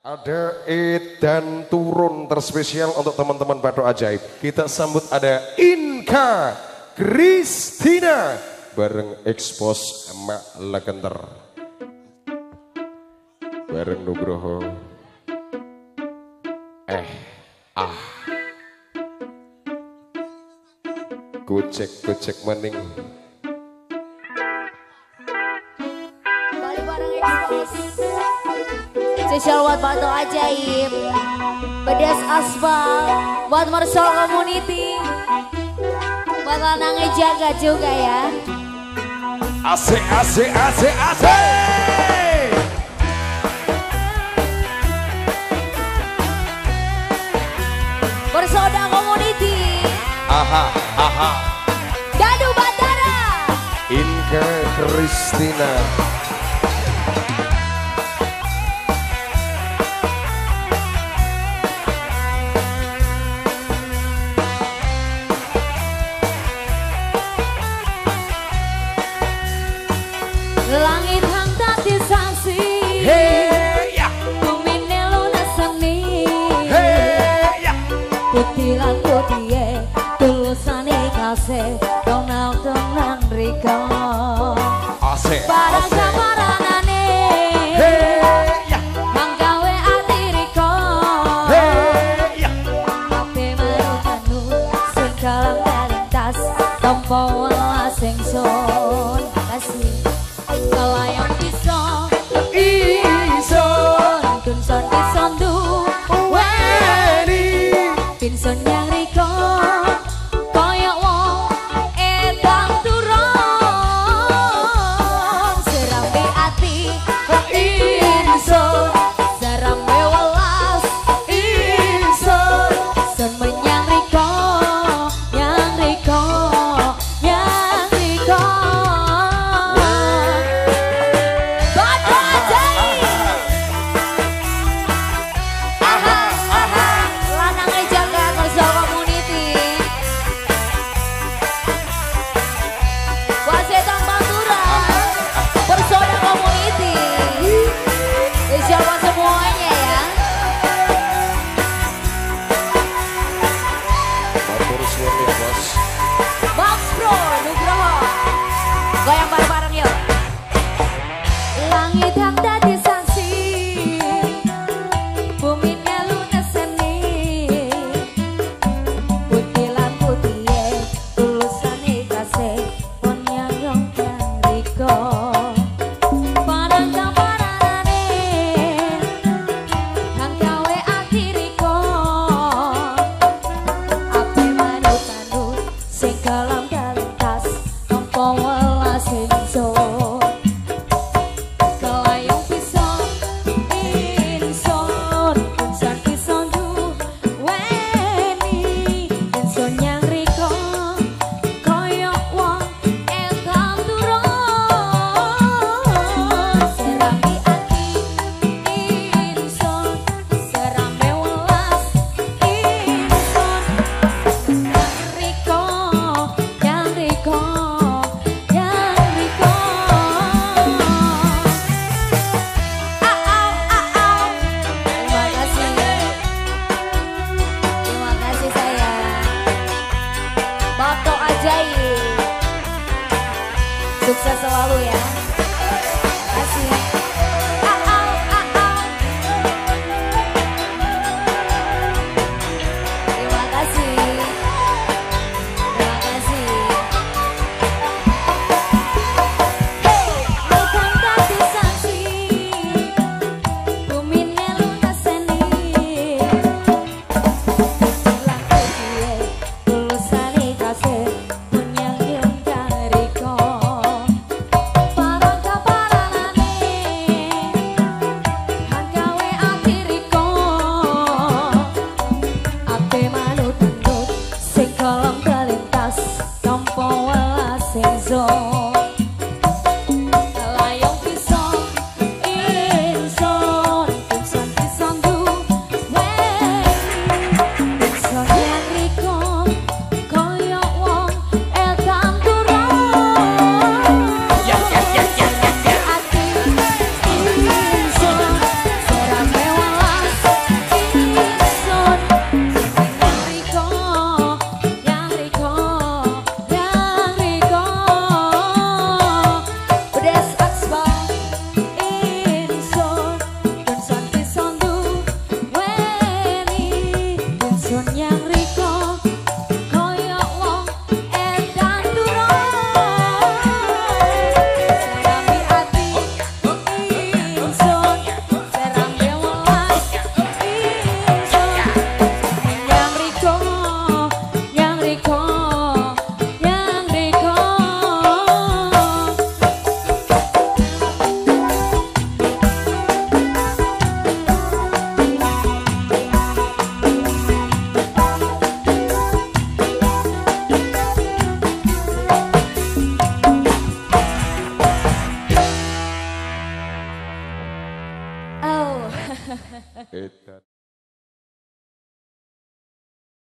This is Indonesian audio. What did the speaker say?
Ada edan turun terspesial untuk teman-teman Batok Ajaib. Kita sambut ada Inka Kristina bareng Expos Emak Legender. Bareng Nugroho. Eh, ah. Gojek-gojek mening. Balik bareng Expos Spesial buat Batu Ajaib Pedas Aspal Buat Marshall Community Buat Lanangnya Jaga juga ya Asik, asik, asik, asik. Bersoda Community Aha, aha. Dadu Batara Inka Kristina. putih lan putihe tulusane kase kenal tenang riko ase para kamaranane hey, yeah. manggawe ati riko hey, ya ape maru tanu sing kalang kalintas tompo sing son kasih kelayang Goyang bareng-bareng yuk. Langit yang tadi sucesso Eita.